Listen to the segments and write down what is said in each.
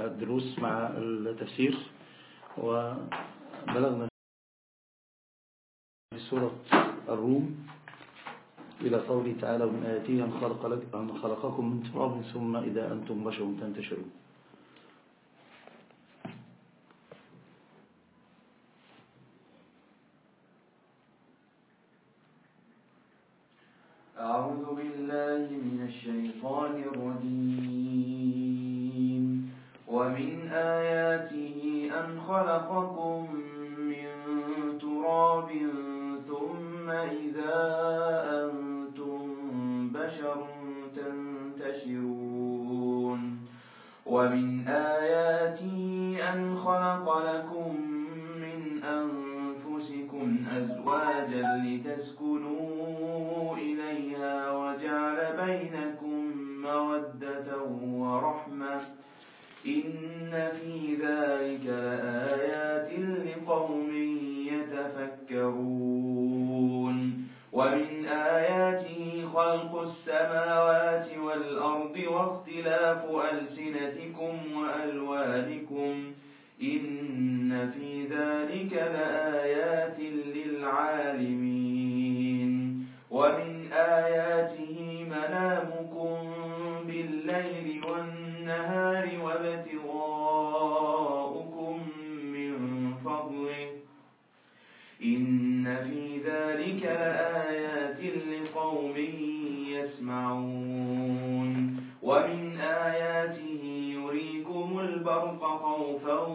الدروس مع التفسير وبلغنا في سورة الروم إلى قوله تعالى من آياته أن خلقكم من تراب ثم إذا أنتم بشر تنتشرون. لتسكنوا ومن آياته يريكم البرق خوفا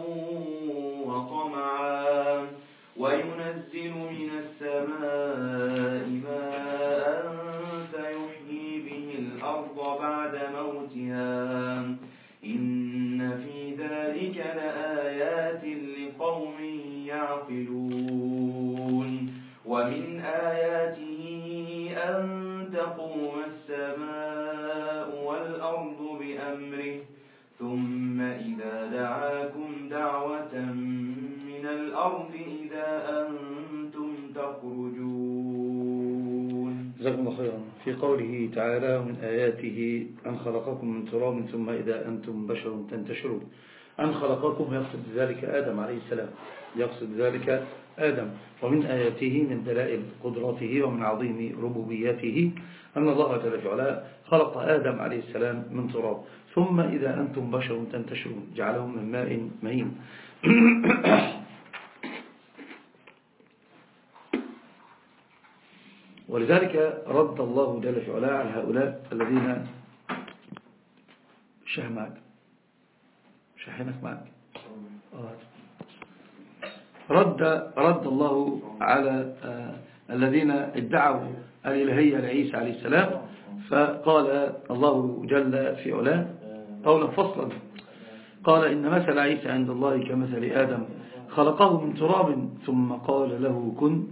تعالى من آياته أن خلقكم من تراب ثم إذا أنتم بشر تنتشرون. أن خلقكم يقصد ذلك آدم عليه السلام. يقصد ذلك آدم. ومن آياته من دلائل قدراته ومن عظيم ربوبيته أن الله جل وعلا خلق آدم عليه السلام من تراب. ثم إذا أنتم بشر تنتشرون. جعلهم من ماء مهين. ولذلك رد الله جل وعلا على هؤلاء الذين شه معك. شحنك معك. رد رد الله على الذين ادعوا الإلهية لعيسى عليه السلام. فقال الله جل في علاه قولا فصلا. قال إن مثل عيسى عند الله كمثل آدم خلقه من تراب ثم قال له كن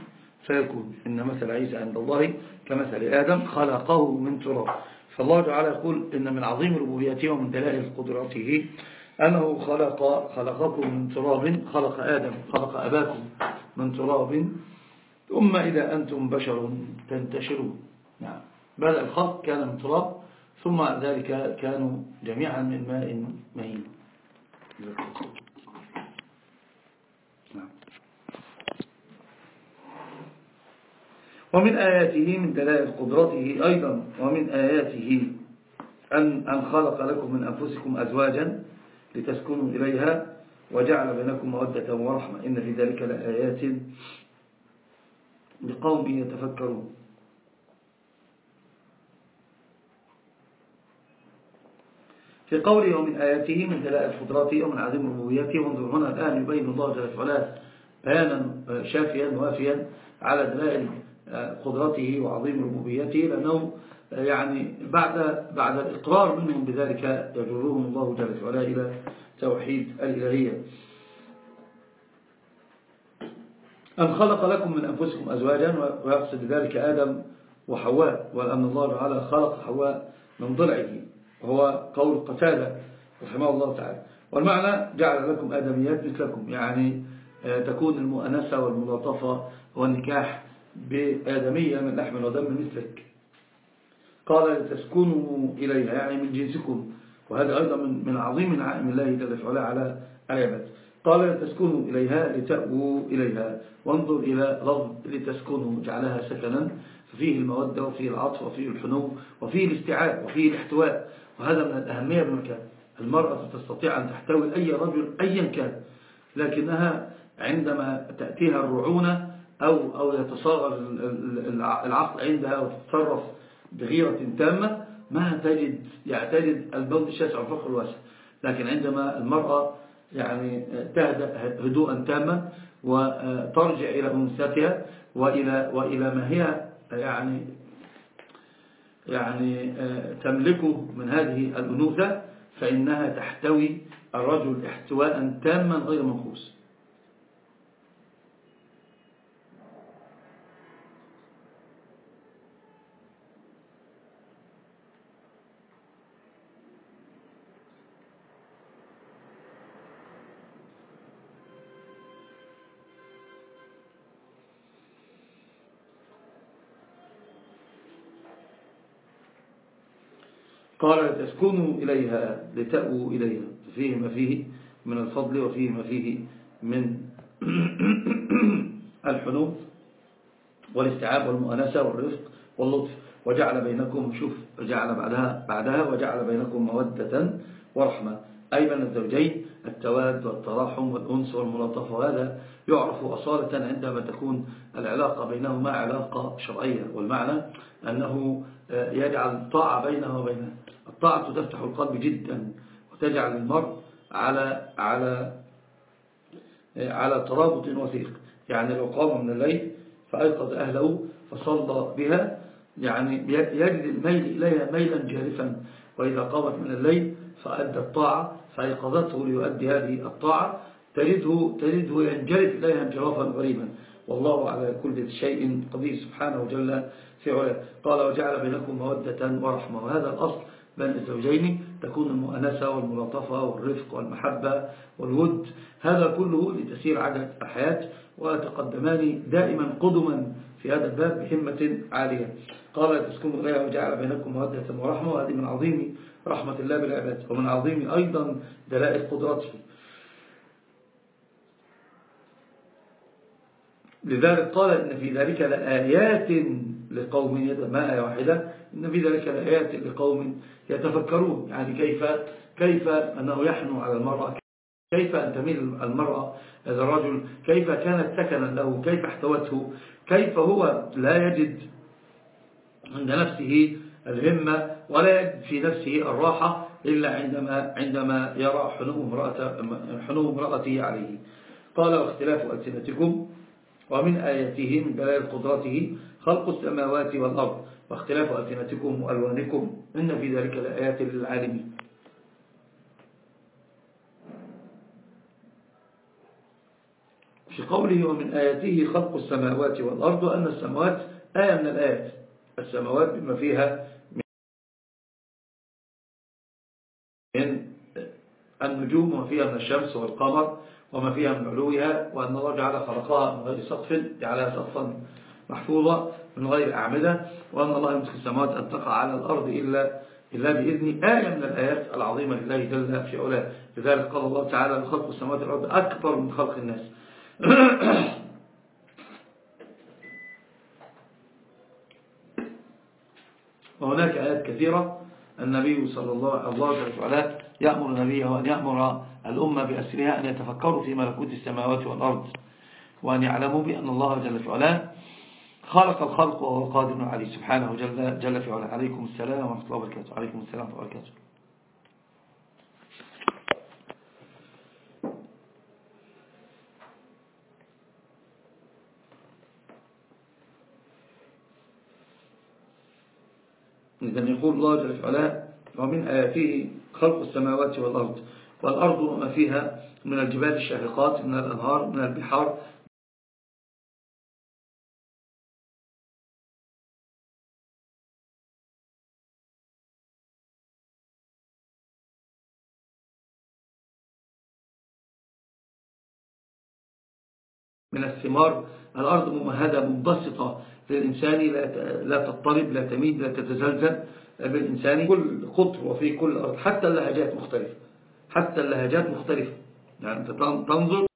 فيكون إن مثل عيسى عند الله كمثل آدم خلقه من تراب. فالله تعالى يقول إن من عظيم ربوبيته ومن دلائل قدرته أنه خلق خلقكم من تراب خلق آدم خلق أباكم من تراب. ثم إذا أنتم بشر تنتشرون. نعم. بدأ الخلق كان من تراب ثم ذلك كانوا جميعا من ماء مهين نعم ومن آياته من دلائل قدرته أيضا ومن آياته أن, أن خلق لكم من أنفسكم أزواجا لتسكنوا إليها وجعل بينكم مودة ورحمة. إن في ذلك لآيات لقوم يتفكرون. في قوله ومن آياته من دلائل قدراته ومن عظيم ربوبيته وانظر هنا الآن يبين الله جل وعلا بيانا شافيا وافيا على دلائل قدرته وعظيم ربوبيته لأنه يعني بعد بعد الإقرار منهم بذلك يجرهم الله جل وعلا إلى توحيد الإلهية. أن خلق لكم من أنفسكم أزواجا؟ ويقصد ذلك آدم وحواء وأن الله تعالى خلق حواء من ضلعه وهو قول قتادة رحمه الله تعالى. والمعنى جعل لكم آدميات مثلكم يعني تكون المؤنسة والملاطفة والنكاح بآدمية من لحم ودم مثلك قال لتسكنوا إليها يعني من جنسكم. وهذا أيضا من عظيم نعائم الله جل على العباد. قال لتسكنوا إليها لتأووا إليها. وانظر إلى لفظ لتسكنوا جعلها سكنا. ففيه المودة وفيه العطف وفيه الحنو وفيه الاستيعاب وفيه الاحتواء. وهذا من الأهمية بالمكان المرأة تستطيع أن تحتوي أي رجل أيا كان. لكنها عندما تأتيها الرعونة أو, أو يتصاغر العقل عندها وتتصرف بغيرة تامة ما تجد يعني تجد البود الشاسع والفخر الواسع. لكن عندما المرأة يعني تهدأ هدوءا تاما وترجع إلى أنثتها وإلى, وإلى ما هي يعني يعني تملكه من هذه الأنوثة فإنها تحتوي الرجل احتواء تاما غير منقوص. قال تسكنوا إليها لتأووا إليها. فيه ما فيه من الفضل وفيه ما فيه من الحنو والاستيعاب والمؤانسة والرفق واللطف. وجعل بينكم شوف جعل بعدها بعدها وجعل بينكم مودة ورحمة. أي بين الزوجين التواد والتراحم والأنس والملاطفة وهذا يعرف أصالة عندما تكون العلاقة بينهما علاقة شرعية. والمعنى أنه يجعل الطاعة بينه وبينه. الطاعة تفتح القلب جدا وتجعل المرء على على على ترابط وثيق. يعني لو قام من الليل فأيقظ أهله فصلى بها يعني يجد الميل إليها ميلا جارفا وإذا قامت من الليل فأدى الطاعة فأيقظته ليؤدي هذه الطاعة. تجده, تجده ينجرف إليها انجرافا غريبا. والله على كل شيء قدير. سبحانه جل في علاه. قال وجعل بينكم مودة ورحمة. وهذا الأصل بين الزوجين تكون المؤنسة والملاطفة والرفق والمحبة والود. هذا كله لتسير عجلة الحياة وتقدمان دائما قدما في هذا الباب بهمة عالية. قال تسكنوا إليها وجعل بينكم مودة ورحمة وهذه من عظيم رحمة الله بالعباد ومن عظيم أيضا دلائل قدرته لذلك قال إن في ذلك لآيات لقوم ما آية واحدة. إن في ذلك لآيات لقوم يتفكرون. يعني كيف كيف أنه يحنو على المرأة. كيف أن تميل المرأة هذا الرجل. كيف كانت سكنا له. كيف احتوته. كيف هو لا يجد عند نفسه الهمة ولا يجد في نفسه الراحة إلا عندما عندما يرى حنو امرأته, عليه. قال واختلاف ألسنتكم. ومن آياته من دلائل قدرته خلق السماوات والأرض واختلاف ألسنتكم وألوانكم إن في ذلك لآيات للعالمين. في قوله ومن آياته خلق السماوات والأرض وأن السماوات آية من الآيات. السماوات بما فيها من النجوم وما فيها من الشمس والقمر وما فيها من علوها وأن الله جعل خلقها من غير سقف جعلها سقفا محفوظة من غير أعمدة وأن الله يمسك السماوات أن تقع على الأرض إلا إلا بإذن آية من الآيات العظيمة لله جل في علاه. لذلك قال الله تعالى لخلق السماوات والأرض أكبر من خلق الناس. وهناك آيات كثيرة. النبي صلى الله عليه وسلم يأمر نبيه أن يأمر الأمة بأسرها أن يتفكروا في ملكوت السماوات والأرض وأن يعلموا بأن الله جل وعلا خلق الخلق وهو قادر عليه سبحانه جل, جل في علاه. عليكم السلام ورحمة الله وبركاته. عليكم السلام ورحمة الله وبركاته. إذن يقول الله جل وعلا ومن آياته خلق السماوات والأرض. والأرض وما فيها من الجبال الشاهقات من الأنهار من البحار. من الثمار الأرض ممهدة منبسطة للإنسان لا تضطرب لا تميد لا تتزلزل. بالإنسان كل قطر وفي كل أرض حتى اللهجات مختلفة. حتى اللهجات مختلفة. يعني تنظر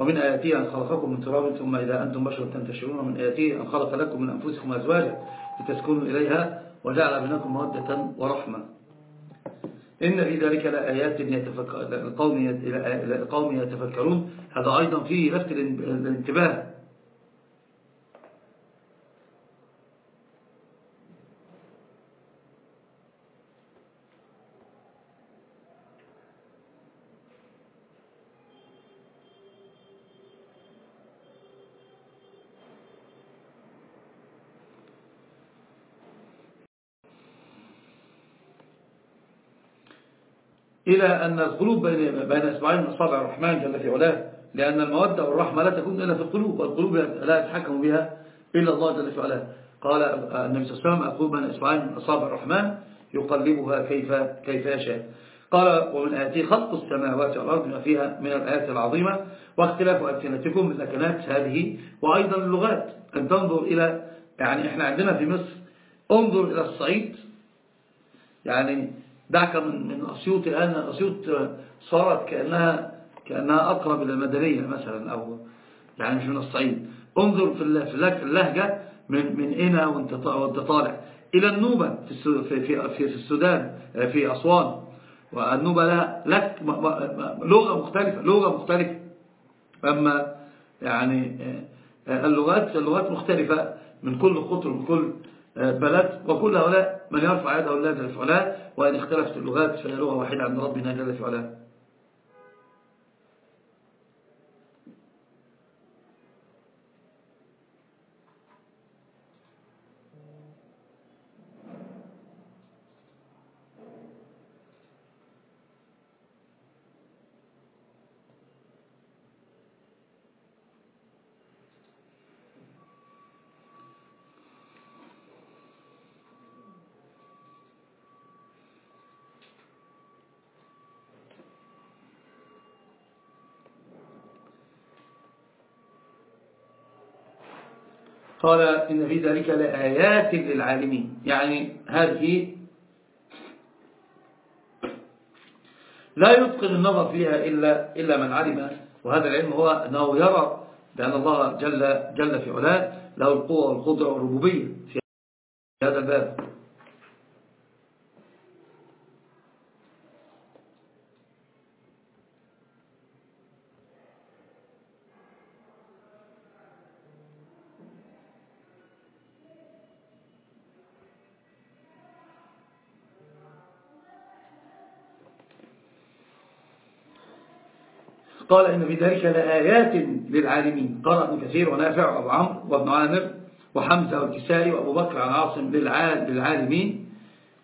ومن آياته أن خلقكم من تراب ثم إذا أنتم بشر تنتشرون. ومن آياته أن خلق لكم من أنفسكم أزواجا لتسكنوا إليها وجعل بينكم مودة ورحمة. إن في ذلك لآيات لقوم يتفكرون. هذا أيضا فيه لفت الانتباه إلى أن القلوب بين بين من أصابع الرحمن جل في علاه لأن المودة والرحمة لا تكون إلا في القلوب والقلوب لا يتحكم بها إلا الله جل في علاه. قال النبي صلى الله عليه وسلم أقول من أصابع الرحمن يقلبها كيف كيف يشاء. قال ومن آياته خلق السماوات والأرض ما فيها من الآيات العظيمة واختلاف ألسنتكم باللكنات هذه وأيضا اللغات. أن تنظر إلى يعني إحنا عندنا في مصر انظر إلى الصعيد يعني دعك من أسيوط الآن. أسيوط صارت كأنها كأنها أقرب إلى المدنية مثلا أو يعني مش من الصعيد انظر في اللهجة من من هنا وانت طالع. إلى النوبة في في في السودان في أسوان. والنوبة لها لك لغة مختلفة لغة مختلفة. أما يعني اللغات اللغات مختلفة من كل قطر من كل بلد وكل هؤلاء من يرفع يده الله جل في علاه وإن اختلفت اللغات فهي لغة واحدة عند ربنا جل في علاه قال إن في ذلك لآيات للعالمين. يعني هذه لا يتقن النظر فيها إلا, إلا من علم وهذا العلم هو أنه يرى بأن الله جل, جل في علاه له القوة والقدرة والربوبية في هذا الباب. قال إن في ذلك لآيات للعالمين. قال ابن كثير ونافع وأبو عمرو وابن عامر وحمزة والكسائي وأبو بكر عن عاصم للعالمين.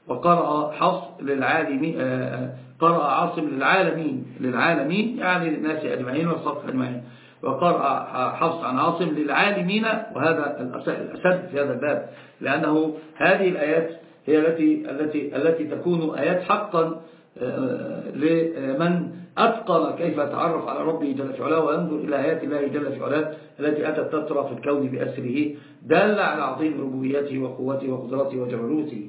وقرأ حص للعالمين آه، آه، قرأ عاصم للعالمين. للعالمين يعني للناس أجمعين والصف أجمعين. وقرأ حفص عن عاصم للعالمين. وهذا الأسد في هذا الباب. لأنه هذه الآيات هي التي التي التي تكون آيات حقا آه، لمن أتقن كيف يتعرف على ربه جل في علاه وينظر إلى آيات الله جل في علاه التي أتت تترى في الكون بأسره دل على عظيم ربوبيته وقوته وقدرته وجبروته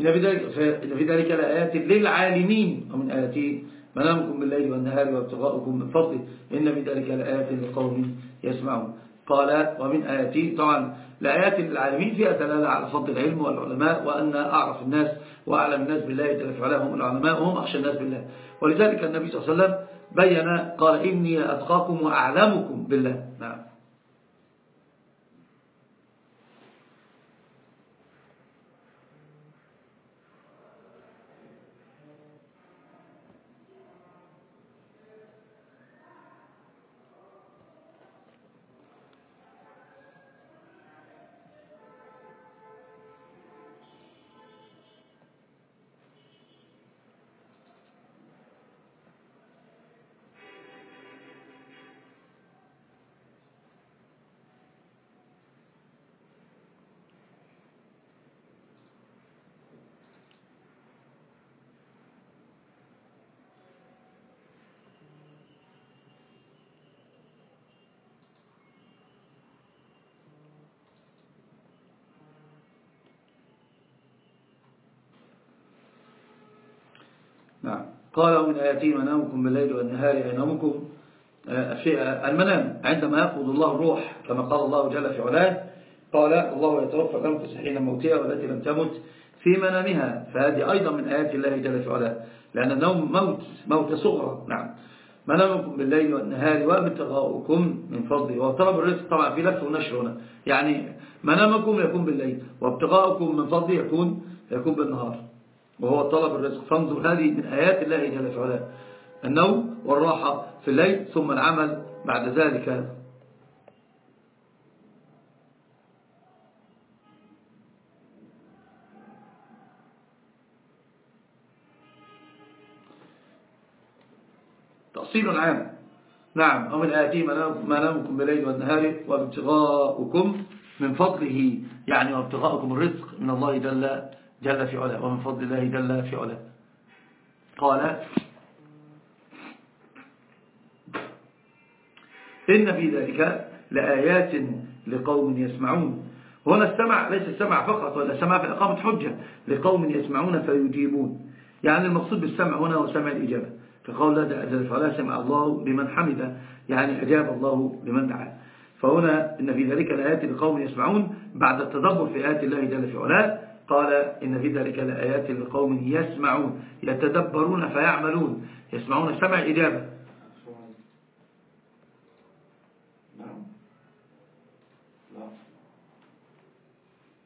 إن في ذلك, إن في ذلك لآيات للعالمين. ومن آياته منامكم بالليل والنهار وابتغاؤكم من فضله. إن في ذلك لآيات لقوم يسمعون. قال ومن آياتي طبعا لآيات للعالمين فيها دلالة على فضل العلم والعلماء وأن أعرف الناس وأعلم الناس بالله جل وعلا هم العلماء وهم أخشى الناس بالله. ولذلك النبي صلى الله عليه وسلم بين قال إني أتقاكم وأعلمكم بالله. نعم. نعم. قال من آياتي منامكم بالليل والنهار ينامكم. آه، المنام. عندما يقبض الله الروح كما قال الله جل في علاه قال الله يتوفى الأنفس حين موتها والتي لم تمت في منامها. فهذه أيضا من آيات الله جل في علاه. لأن النوم موت موت صغرى. نعم. منامكم بالليل والنهار وابتغاؤكم من فضله. وطلب الرزق طبعا في لف ونشر هنا. يعني منامكم يكون بالليل وابتغاؤكم من فضله يكون يكون بالنهار. وهو طلب الرزق. فانظر هذه من آيات الله جل وعلا. النوم والراحة في الليل ثم العمل بعد ذلك. تأصيل عام. نعم ومن آياته منامكم بالليل والنهار وابتغاؤكم من فضله يعني وابتغاؤكم الرزق من الله جل جل في علاه ومن فضل الله جل في علاه. قال إن في ذلك لآيات لقوم يسمعون. هنا السمع ليس السمع فقط ولا سمع في إقامة حجة لقوم يسمعون فيجيبون. يعني المقصود بالسمع هنا هو سمع الإجابة. كقول الله جل وعلا سمع الله لمن حمد يعني أجاب الله لمن دعا فهنا إن في ذلك لآيات لقوم يسمعون بعد التدبر في آيات الله جل في علاه. قال إن في ذلك لآيات لقوم يسمعون يتدبرون فيعملون. يسمعون سمع إجابة نعم لا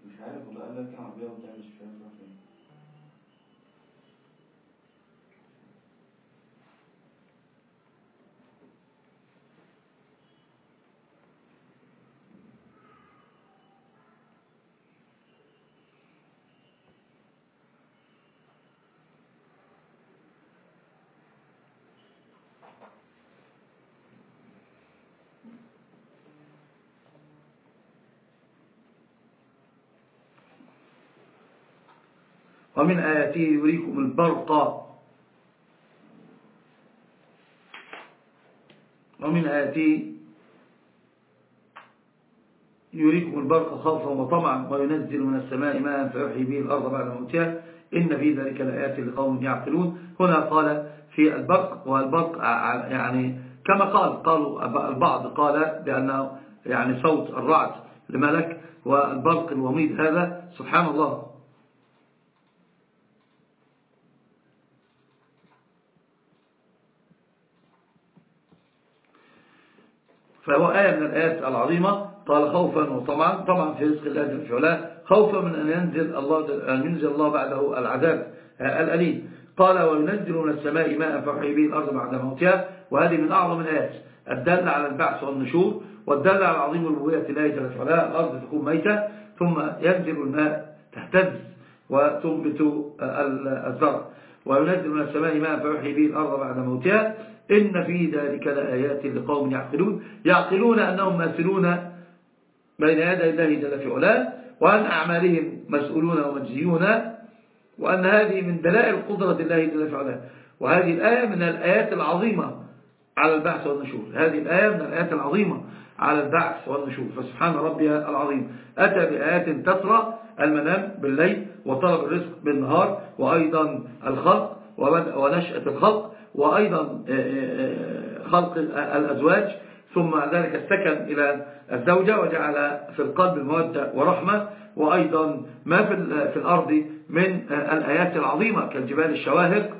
مش عارف والله قال لك عربية وبتعمل ومن آياته يريكم البرق. ومن آياته يريكم البرق خوفا وطمعا وينزل من السماء ماء فيحيي به الأرض بعد موتها. إن في ذلك لآيات لقوم يعقلون. هنا قال في البرق والبرق يعني كما قال قالوا البعض قال بأنه يعني صوت الرعد لملك والبرق الوميد هذا سبحان الله. فهو آية من الآيات العظيمة. قال خوفا وطمعا. طمعا في رزق الله جل وعلا خوفا من أن ينزل الله أن ينزل الله بعده العذاب الأليم. قال وينزل من السماء ماء فيحيي به الأرض بعد موتها. وهذه من أعظم الآيات. الدل على البعث والنشور. والدل على عظيم ربوبية الله جل وعلا الأرض تكون ميتة ثم ينزل الماء تهتز وتنبت الزرع. وينزل من السماء ماء فيحيي به الأرض بعد موتها. إن في ذلك لآيات لقوم يعقلون. يعقلون أنهم ماسلون بين يدي الله جل في علاه وأن أعمالهم مسؤولون ومجزيون وأن هذه من دلائل قدرة الله جل في علاه. وهذه الآية من الآيات العظيمة على البحث والنشور. هذه الآية من الآيات العظيمة على البعث والنشور. فسبحان ربي العظيم. أتى بآيات تترى المنام بالليل. وطلب الرزق بالنهار وأيضا الخلق ونشأة الخلق وأيضا آه، آه، آه، خلق الأزواج. ثم ذلك السكن إلى الزوجة وجعل في القلب مودة ورحمة. وأيضا ما في الأرض من الآيات العظيمة كالجبال الشواهق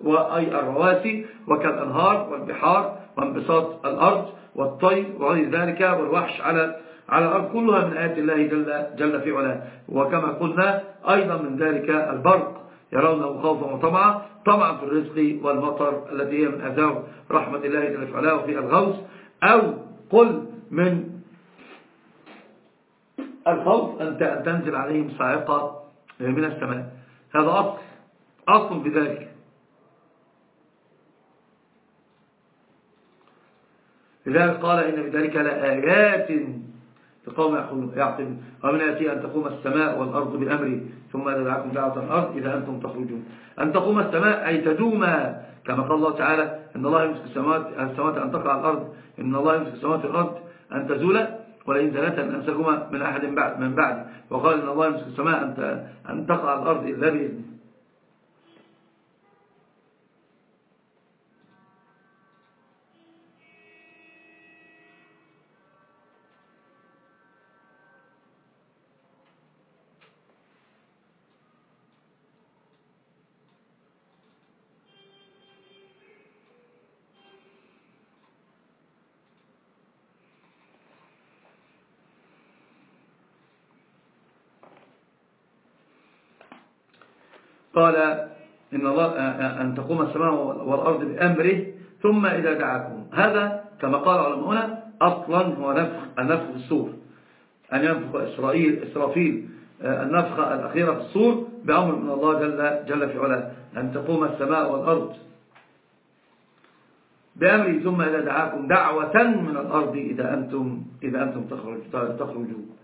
وأي الرواسي وكالأنهار والبحار وانبساط الأرض والطير وغير ذلك والوحش على على الأرض كلها من آيات الله جل, جل في علاه. وكما قلنا أيضا من ذلك البرق. يرونه خوفا وطمعا. طمعا في الرزق والمطر التي هي من أثار رحمة الله جل في علاه وفي الغوث أو قل من الخوف أن تنزل عليهم صاعقة من السماء. هذا أصل. أصل بذلك لذلك قال إن بذلك لآيات لقوم يعقلون ومن يأتي أن تقوم السماء والأرض بأمره ثم دعاكم دعوة الأرض إذا أنتم تخرجون. أن تقوم السماء أي تدوم. كما قال الله تعالى إن الله يمسك السماوات السماوات أن تقع الأرض. إن الله يمسك السماوات والأرض أن تزول ولئن زالت أن أمسكهما من أحد بعد من بعد. وقال إن الله يمسك السماء أن تقع الأرض إلا بإذنه. قال إن الله أن تقوم السماء والأرض بأمره ثم إذا دعاكم. هذا كما قال علماؤنا أصلا هو نفخ النفخ في الصور أن ينفخ إسرائيل إسرافيل النفخة الأخيرة في الصور بأمر من الله جل, جل في علاه. أن تقوم السماء والأرض بأمره ثم إذا دعاكم دعوة من الأرض إذا أنتم, إذا أنتم تخرجون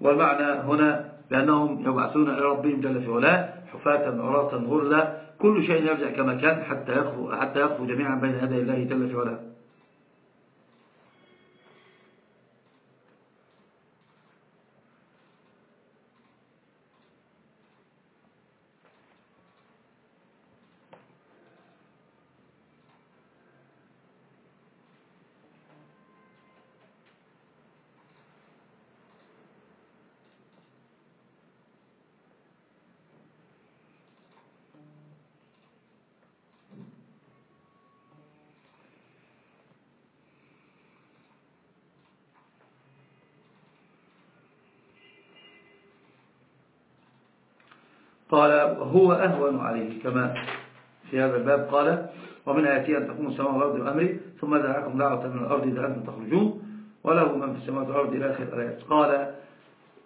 والمعنى هنا لأنهم يبعثون إلى ربهم جل في علاه حفاة عراة غرلا كل شيء يرجع كما كان حتى يخفوا, حتى يخفوا جميعا بين يدي الله جل في علاه. قال وهو أهون عليه كما في هذا الباب قال ومن آياتي أن تقوم السماء والأرض بأمره ثم دعاكم دعوة من الأرض إذا أنتم تخرجون وله من في السماء والأرض إلى آخر الآيات. قال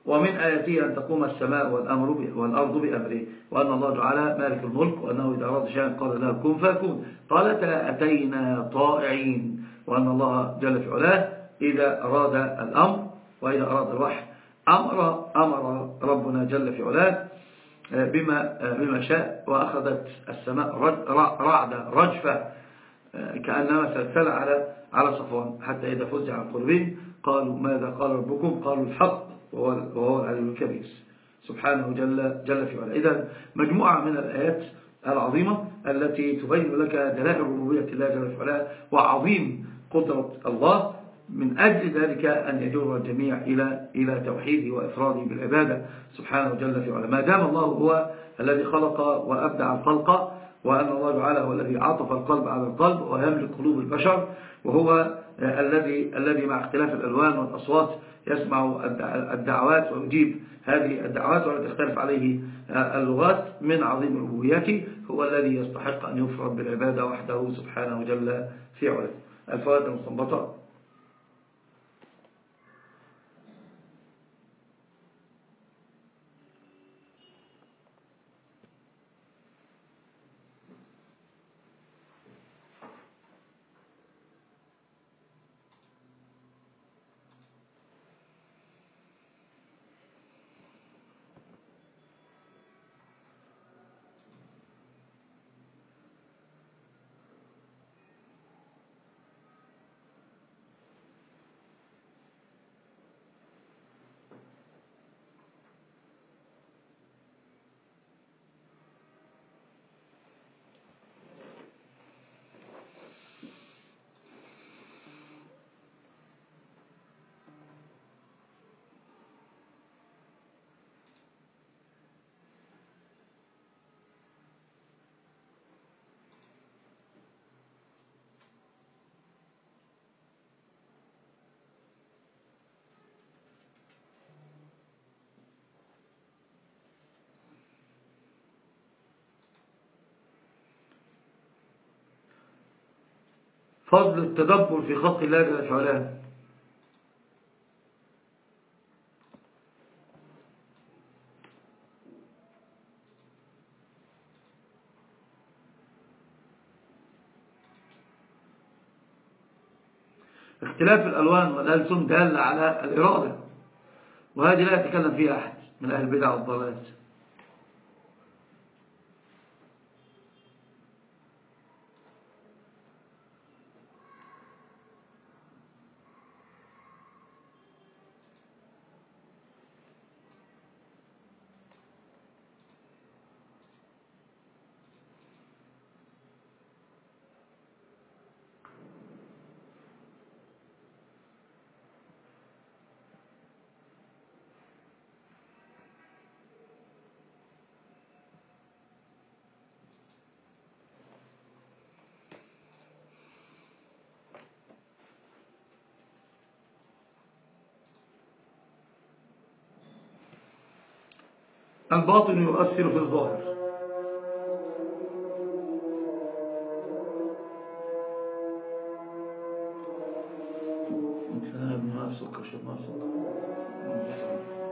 ومن آياته أن تقوم السماء والأمر والأرض بأمره وأن الله تعالى مالك الملك وأنه إذا أراد شيئا قال له كن فيكون قال أتينا طائعين وأن الله جل في علاه إذا أراد الأمر وإذا أراد الوحي أمر, أمر ربنا جل في علاه بما, بما شاء وأخذت السماء رعدة رجفة كأنما سلسل على على صفوان حتى إذا فزع قلوبهم قالوا ماذا قال ربكم؟ قالوا الحق وهو العلي الكبير. سبحانه جل, جل في علا إذا مجموعة من الآيات العظيمة التي تبين لك دلائل ربوبية الله جل في علا وعظيم قدرة الله من أجل ذلك أن يجر الجميع إلى إلى توحيده وإفراده بالعبادة سبحانه جل في علا ما دام الله هو الذي خلق وأبدع الخلق وأن الله تعالى هو الذي عطف القلب على القلب ويملك قلوب البشر وهو الذي الذي مع اختلاف الألوان والأصوات يسمع الدعوات ويجيب هذه الدعوات ولا تختلف عليه اللغات من عظيم ربوبيته هو الذي يستحق أن يفرد بالعبادة وحده سبحانه جل في علا الفوائد المستنبطة. فضل التدبر في خلق الله جل وعلا. اختلاف الألوان والألسن دال على الإرادة وهذه لا يتكلم فيها أحد من أهل البدع والضلالات الباطن يؤثر في الظاهر.